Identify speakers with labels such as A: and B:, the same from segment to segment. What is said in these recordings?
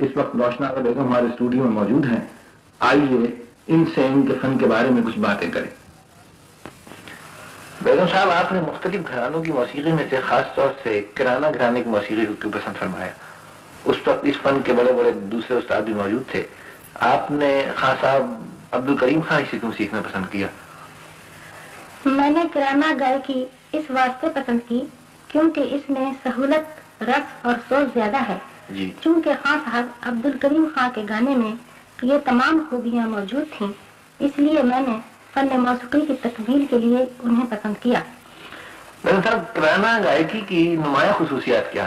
A: اس وقت روشنا بیگم ہمارے اسٹوڈیو میں موجود ہیں۔ آئیے ان سے ان کے فن کے بارے میں کچھ باتیں کریں۔ بیگم صاحب آپ نے مختلف گھرانوں کی موسیقی میں سے خاص طور سے کرانہ گھرانے کی موسیقی کو کیوں پسند فرمایا؟ اس وقت اس فن کے بڑے بڑے دوسرے استاد بھی موجود تھے۔ آپ نے خان صاحب عبد الکریم خان سے کیوں سیکھنا پسند کیا؟
B: میں نے کرانہ گائکی اس واسطے پسند کی کیونکہ اس میں سہولت رقص اور سوچ زیادہ ہے۔
A: جی۔
B: چونکہ خان صاحب عبد الکریم خان کے گانے میں یہ تمام خوبیاں موجود تھیں اس لیے میں نے فن موسیقی کی تکمیل کے لیے انہیں پسند کیا۔
A: صاحب کرانہ گائکی کی نمایاں خصوصیات کیا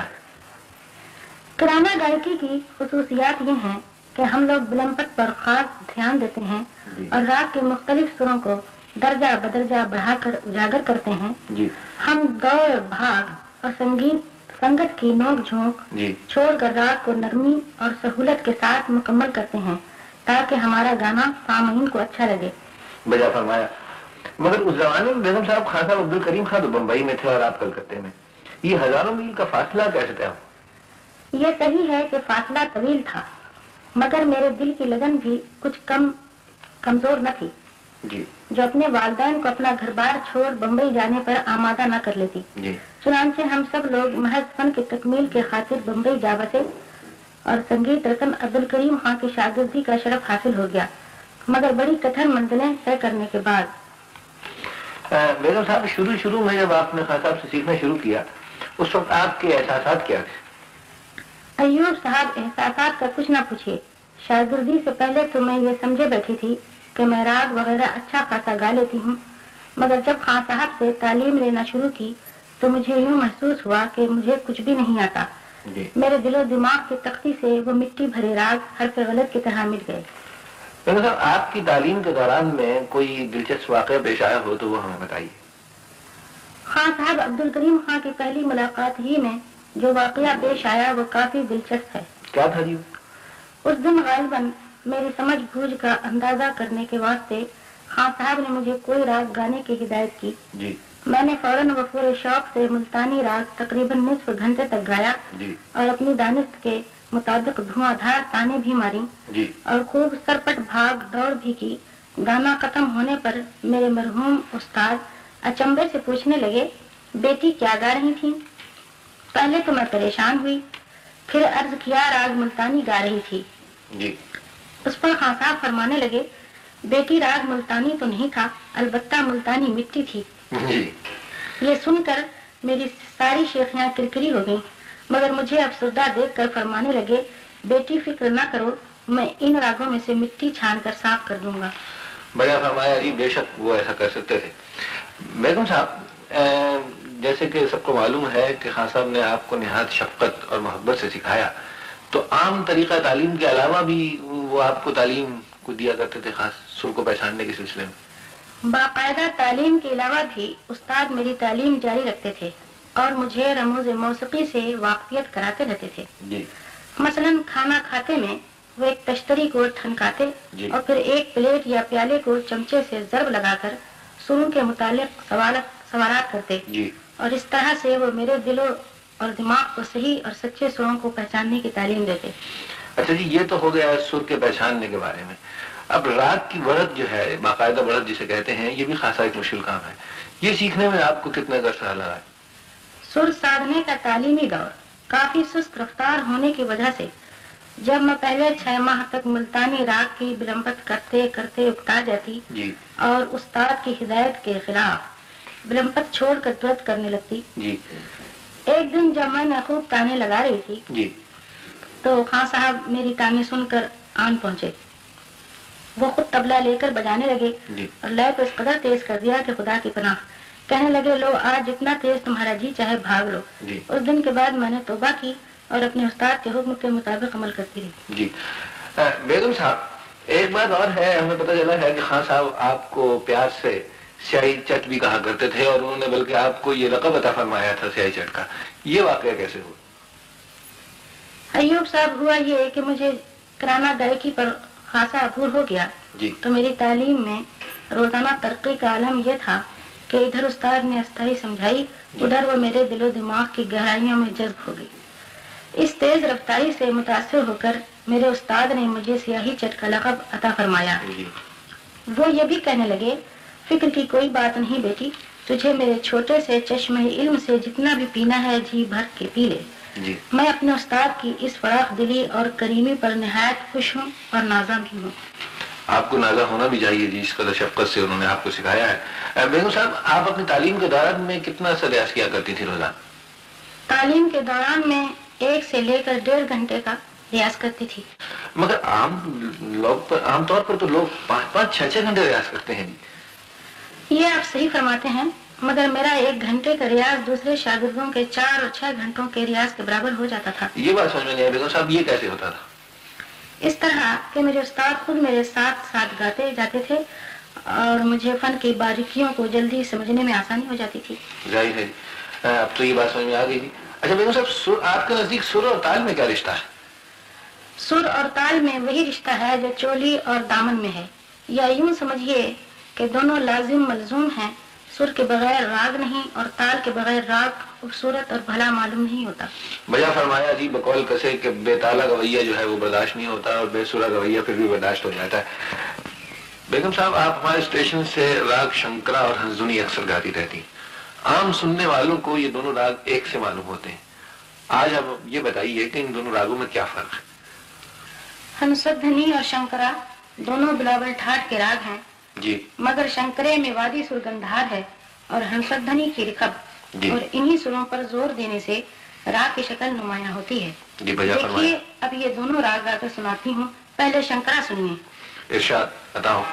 B: کرانہ گائکی کی خصوصیات یہ ہیں کہ ہم لوگ بلمپت پر خاص دھیان دیتے ہیں
A: جی۔
B: اور رات کے مختلف سروں کو درجہ بدرجہ بڑھا کر اجاگر کرتے ہیں۔
A: جی۔
B: ہم دوڑ بھاگ اور سنگیت سنگت کی نوک جھونک
A: جی۔
B: چھوڑ کر رات کو نرمی اور سہولت کے ساتھ مکمل کرتے ہیں تاکہ ہمارا گانا سامعین کو اچھا لگے۔
A: بجا فرمایا۔ مگر اس زمانے میں بیگم صاحب خان صاحب عبد الکریم خان تو بمبئی میں تھے اور آپ کلکتے میں۔ یہ ہزاروں میل کا فاصلہ کیسے ہوا
B: یہ صحیح ہے کہ فاصلہ طویل تھا مگر میرے دل کی لگن بھی کچھ کم کمزور نہ تھی۔
A: جی۔
B: جو اپنے والدین کو اپنا گھر بار چھوڑ بمبئی جانے پر آمادہ نہ کر لیتی۔
A: جی۔
B: چنانچہ ہم سب لوگ محض فن کی تکمیل کے خاطر بمبئی جا بسے اور سنگیت رتن عبد الکریم خان کی شاگردی کا شرف حاصل ہو گیا مگر بڑی کٹھن منزلیں طے کرنے کے بعد۔
A: بیگم صاحب شروع شروع میں جب آپ نے خان صاحب سے سیکھنا شروع کیا اس وقت آپ کے احساسات کیا تھے؟
B: ایوب صاحب احساسات کا کچھ نہ پوچھیے شاگردی سے پہلے تو میں یہ سمجھے بیٹھی تھی کہ میں راگ وغیرہ اچھا خاصا گا لیتی ہوں۔ مگر جب خان صاحب سے تعلیم لینا شروع کی تو مجھے یوں محسوس ہوا کہ مجھے کچھ بھی نہیں آتا۔
A: جی۔
B: میرے دل و دماغ کی تختی سے وہ مٹی بھرے راگ حرف غلط کی طرح مٹ گئے۔
A: صاحب آپ کی تعلیم کے دوران میں کوئی دلچسپ واقعہ پیش آیا ہو تو وہ ہمیں بتائیے۔
B: خان صاحب عبد الکریم خان کی پہلی ملاقات ہی میں جو واقعہ پیش آیا وہ کافی دلچسپ ہے۔
A: کیا تھا جی؟
B: اس دن غالباً میری سمجھ بوجھ کا اندازہ کرنے کے واسطے خان صاحب نے مجھے کوئی راگ گانے کی ہدایت کی۔
A: جی۔
B: میں نے فوراً وفور شوق سے ملتانی راگ تقریباً نصف گھنٹے تک گایا
A: جی۔
B: اور اپنی دانست کے مطابق دھواں دھار تانے بھی ماری۔
A: جی۔
B: اور خوب سرپٹ بھاگ دوڑ بھی کی۔ گانا ختم ہونے پر میرے مرحوم استاد اچمبے سے پوچھنے لگے بیٹی کیا گا رہی تھی؟ پہلے تو میں پریشان ہوئی پھر عرض کیا راگ ملتانی گا رہی تھی۔
A: جی۔
B: اس پر خان صاحب فرمانے لگے بیٹی راگ ملتانی تو نہیں تھا البتہ ملتانی مٹی تھی۔
A: جی۔
B: یہ سن کر میری ساری شیخیاں کرکری ہو گئیں مگر مجھے افسردہ دیکھ کر فرمانے لگے بیٹی فکر نہ کرو میں ان راگوں میں سے مٹی چھان کر صاف کر دوں گا۔
A: بڑا فرمایا جی بے شک وہ ایسا کر سکتے تھے۔ بیگم صاحب جیسے کہ سب کو معلوم ہے کہ خان صاحب نے آپ کو نہایت شفقت اور محبت سے سکھایا۔ تو عام طریقہ تعلیم کے علاوہ بھی وہ آپ کو تعلیم کو دیا کرتے تھے خاص سر کو پہچاننے کے سلسلے میں؟
B: باقاعدہ تعلیم کے علاوہ بھی استاد میری تعلیم جاری رکھتے تھے اور مجھے رموز موسیقی سے واقفیت کراتے رہتے تھے۔
A: جی۔
B: مثلا کھانا کھاتے میں وہ ایک تشتری کو ٹھنکاتے
A: جی۔
B: اور پھر ایک پلیٹ یا پیالے کو چمچے سے ضرب لگا کر سروں کے متعلق سوالات سوالات کرتے
A: جی۔
B: اور اس طرح سے وہ میرے دلوں اور دماغ کو صحیح اور سچے سروں کو پہچاننے کی تعلیم دیتے۔
A: اچھا جی یہ تو ہو گیا سر کے پہچاننے کے بارے میں۔ اب راگ کی ورد جو ہے باقاعدہ ورد جسے کہتے ہیں یہ بھی خاصا ایک مشکل کام ہے۔ یہ سیکھنے میں آپ کو کتنا عرصہ لگا ہے؟
B: سر سادھنے کا تعلیمی دور۔ کافی سست رفتار ہونے کی وجہ سے جب میں پہلے چھ ماہ تک ملتانی راگ کی بلمبت کرتے کرتے اکتا جاتی
A: جی۔
B: اور استاد کی ہدایت کے خلاف بلمبت چھوڑ کر ترت کرنے لگتی۔
A: جی۔
B: ایک دن جب میں نے خوب تانے لگا رہی تھی
A: جی۔
B: تو خان صاحب میری تانے سن کر آن پہنچے۔ وہ خود تبلا لے کر بجانے لگے
A: جی۔
B: اور لے کو اس قدر تیز کر دیا کہ خدا کی پناہ۔ کہنے لگے لو آج جتنا تیز تمہارا جی چاہے بھاگ لو۔
A: جی۔
B: اس دن کے بعد میں نے توبہ کی اور اپنے استاد کے حکم کے مطابق عمل کرتی رہی۔
A: جی۔ بیگم صاحب ایک بات اور ہے ہمیں پتہ چلا ہے کہ خان صاحب آپ کو پیار سے سیاہی چٹ بھی کہا کرتے تھے اور انہوں نے بلکہ آپ کو یہ لقب عطا فرمایا تھا سیاہی چٹ کا۔ یہ واقعہ کیسے ہوا؟
B: ایوب صاحب ہوا یہ کہ مجھے کرانہ گائکی پر خاصا عبور ہو گیا۔
A: جی۔
B: تو میری تعلیم میں روزانہ ترقی کا عالم یہ تھا کہ ادھر استاد نے استائی سمجھائی ادھر وہ میرے دل و دماغ کی گہرائیوں میں جذب ہو گئی۔ اس تیز رفتاری سے متاثر ہو کر میرے استاد نے مجھے سیاہی چٹ کا لقب عطا فرمایا۔
A: جی۔
B: وہ یہ بھی کہنے لگے فکر کی کوئی بات نہیں بیٹی تجھے میرے چھوٹے سے چشمے علم سے جتنا بھی پینا ہے جی بھر کے پی لے۔
A: جی۔
B: میں اپنے استاد کی اس فراخ دلی اور کریمی پر نہایت خوش ہوں اور نازا بھی ہوں۔
A: آپ کو نازا ہونا بھی چاہیے جی اس قدر شفقت سے انہوں نے آپ کو سکھایا ہے۔ بیگم صاحب آپ اپنی تعلیم کے دوران میں کتنا سا ریاض کیا کرتی تھی روزانہ؟
B: تعلیم کے دوران میں ایک سے لے کر ڈیڑھ گھنٹے کا ریاض کرتی تھی۔
A: مگر عام لوگ پر عام طور پر تو لوگ پانچ پانچ چھ چھ گھنٹے ریاض کرتے ہیں جی۔
B: یہ آپ صحیح فرماتے ہیں مگر میرا ایک گھنٹے کا ریاض دوسرے شاگردوں کے چار اور چھ گھنٹوں کے ریاض کے برابر ہو جاتا تھا۔
A: یہ بات سمجھ میں نہیں بیگم صاحب یہ کیسے ہوتا تھا؟
B: اس طرح کہ میرے استاد خود میرے ساتھ ساتھ گاتے جاتے تھے اور مجھے فن کی باریکیوں کو جلدی سمجھنے میں آسانی ہو جاتی تھی۔
A: ظاہر ہے۔ اب تو یہ بات سمجھ میں آ گئی اچھا بیگم صاحب سر آپ کے نزدیک سر اور تال میں کیا رشتہ ہے؟
B: سر اور تال میں وہی رشتہ ہے جو چولی اور دامن میں ہے۔ یا یوں سمجھیے کہ دونوں لازم ملزوم ہیں سر کے بغیر راگ نہیں اور تال کے بغیر راگ خوبصورت اور بھلا معلوم نہیں ہوتا۔
A: بجا فرمایا جی بقول کسے کہ بے تالا گویہ جو ہے وہ برداشت نہیں ہوتا اور بے سورا گویہ پھر بھی برداشت ہو جاتا ہے۔ بیگم صاحب آپ ہمارے اسٹیشن سے راگ شنکرا اور ہنزنی اکثر گاتی رہتی۔ عام سننے والوں کو یہ دونوں راگ ایک سے معلوم ہوتے ہیں۔ آج آپ یہ بتائیے کہ ان دونوں راگوں میں کیا فرق ہے؟
B: ہنسدھنی اور شنکرا دونوں بلاول ٹھاٹ کے راگ ہیں۔
A: جی۔
B: مگر شنکرے میں وادی سرگندھار ہے اور ہنسدھنی کی رکب۔
A: جی۔
B: اور انہی سروں پر زور دینے سے راگ کی شکل نمایاں ہوتی ہے۔
A: جی
B: دیکھیے اب یہ دونوں راگ گا کر سناتی ہوں۔ پہلے شنکرا سنیے۔
A: ارشاد بتاؤ۔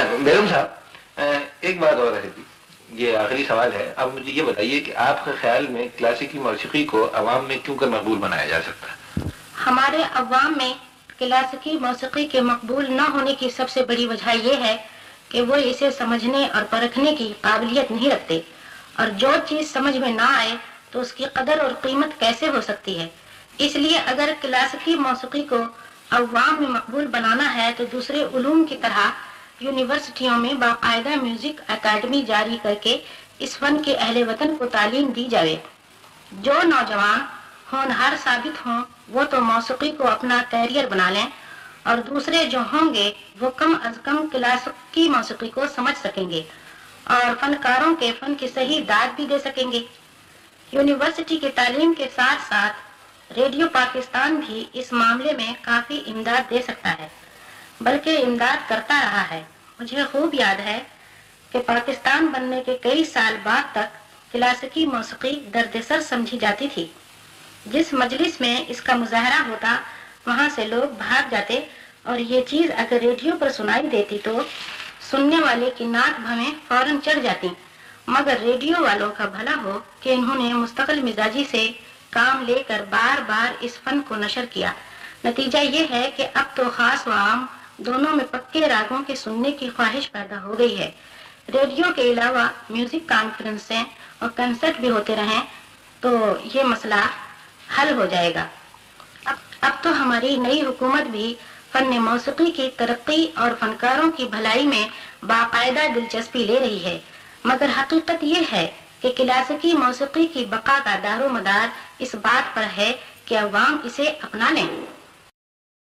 A: بیگم صاحب ایک بات اور رہے تھی یہ آخری سوال ہے۔ اب مجھے یہ بتائیے کہ آپ کے خیال میں کلاسیکی موسیقی کو عوام میں کیوں کر مقبول بنایا جا سکتا؟ ہے
B: ہمارے عوام میں کلاسیکی موسیقی کے مقبول نہ ہونے کی سب سے بڑی وجہ یہ ہے کہ وہ اسے سمجھنے اور پرکھنے کی قابلیت نہیں رکھتے۔ اور جو چیز سمجھ میں نہ آئے تو اس کی قدر اور قیمت کیسے ہو سکتی ہے؟ اس لیے اگر کلاسیکی موسیقی کو عوام میں مقبول بنانا ہے تو دوسرے علوم کی طرح یونیورسٹیوں میں باقاعدہ میوزک اکیڈمی جاری کر کے اس فن کے اہل وطن کو تعلیم دی جائے جو نوجوان ہونہار ثابت ہوں، وہ تو موسیقی کو اپنا کیریئر بنا لیں اور دوسرے جو ہوں گے، وہ کم از کم کلاسیکی موسیقی کو سمجھ سکیں گے اور فنکاروں کے فن کی صحیح داد بھی دے سکیں گے۔ یونیورسٹی کی تعلیم کے ساتھ ساتھ ریڈیو پاکستان بھی اس معاملے میں کافی امداد دے سکتا ہے۔ بلکہ امداد کرتا رہا ہے۔ مجھے خوب یاد ہے کہ پاکستان بننے کے کئی سال بعد تک کلاسیکی موسیقی درد سر سمجھی جاتی تھی۔ جس مجلس میں اس کا مظاہرہ ہوتا، وہاں سے لوگ بھاگ جاتے اور یہ چیز اگر ریڈیو پر سنائی دیتی تو سننے والے کی ناک بھویں فوراً چڑھ جاتی۔ مگر ریڈیو والوں کا بھلا ہو کہ انہوں نے مستقل مزاجی سے کام لے کر بار بار اس فن کو نشر کیا۔ نتیجہ یہ ہے کہ اب تو خاص و عام دونوں میں پکے راگوں کے سننے کی خواہش پیدا ہو گئی ہے۔ ریڈیو کے علاوہ میوزک کانفرنسیں اور کنسرٹ بھی ہوتے رہیں تو یہ مسئلہ حل ہو جائے گا۔ اب تو ہماری نئی حکومت بھی فن موسیقی کی ترقی اور فنکاروں کی بھلائی میں باقاعدہ دلچسپی لے رہی ہے۔ مگر حقیقت یہ ہے کہ کلاسیکی موسیقی کی بقا کا دار و مدار اس بات پر ہے کہ عوام اسے اپنا لیں۔